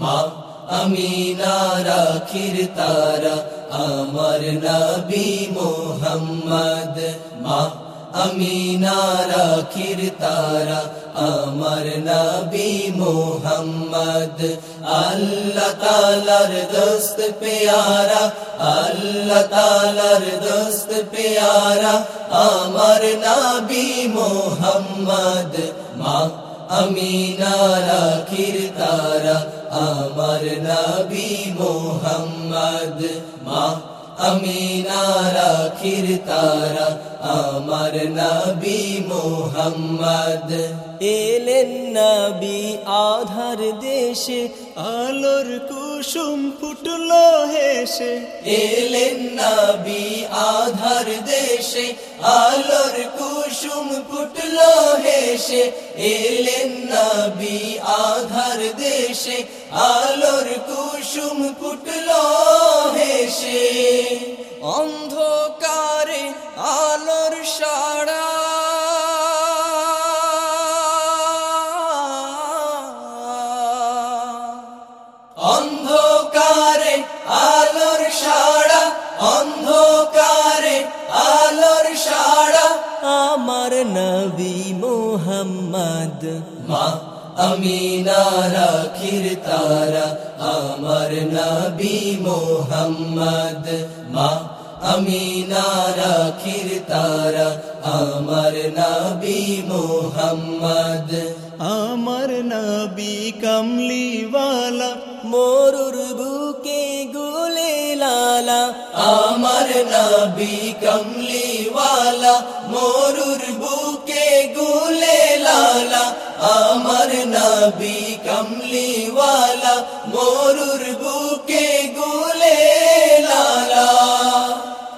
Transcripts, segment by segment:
মা আমিনা রাখির তারা আমার নবী মোহাম্মদ মা আমিনা রাখির তারা আমার নবী মোহাম্মদ আল্লাহ তালার দোস্ত পেয়ারা আল্লাহ তালার দোস্ত পেয়ারা আমার নবী মোহাম্মদ মা আমিনা রাখির তারা আমার নবী মোহাম্মদ মা আমিনা রাখির তারা আমার নবী মোহাম্মদ। এলেন নবী আধার দেশে আলোর কুসুম ফুটলো হেসে। এলেন নবী আধার দেশে আলোর কুসুম ফুটলো হেসে। এলেন নবী আধার দেশে আলোর কুসুম ফুটলো নবী মোহাম্মদ। মা আমিনা রাখির তারা আমার নবী মোহাম্মদ। মা আমিনা রাখির তারা আমার নবী মোহাম্মদ। আমার নবী কমলিওয়ালা মোরুর বুকে গুলে والا، آمر نبی کملی والا، مورور بوکے گولے لالا، آمر نبی کملی والا، مورور بوکے گولے لالا۔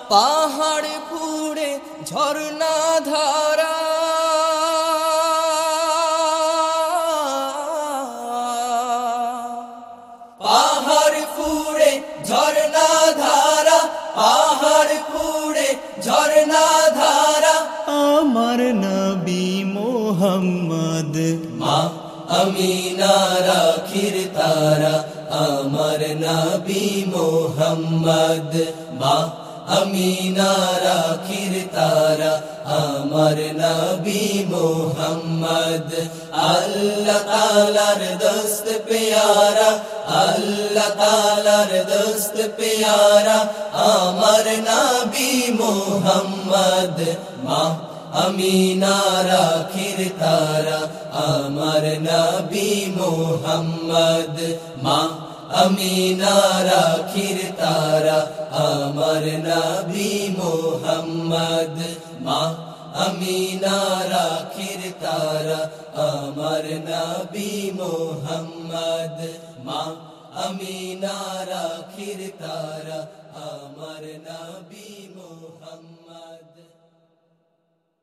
پہاڑ پھوڑے، جھرنا دھا পাহাড় পুড়ে ঝর্ণা ধারা। আমার নবী মোহাম্মদ। মা আমিনা রাখির তারা আমার নবী মোহাম্মদ। মা আমিনা রাখির তারা আমার নবী মোহাম্মদ আল্লাহ তালার দোস্ত পেয়ারা আল্লাহ তালার দোস্ত পেয়ারা আমার নবী মোহাম্মদ মা আমিনা রাখির তারা আমার নবী মোহাম্মদ মা আমিনা রাখির তারা, আমার নবী মোহাম্মদ। মা আমিনা রাখির তারা, আমার নবী মোহাম্মদ। মা আমিনা রাখির তারা, আমার নবী মোহাম্মদ।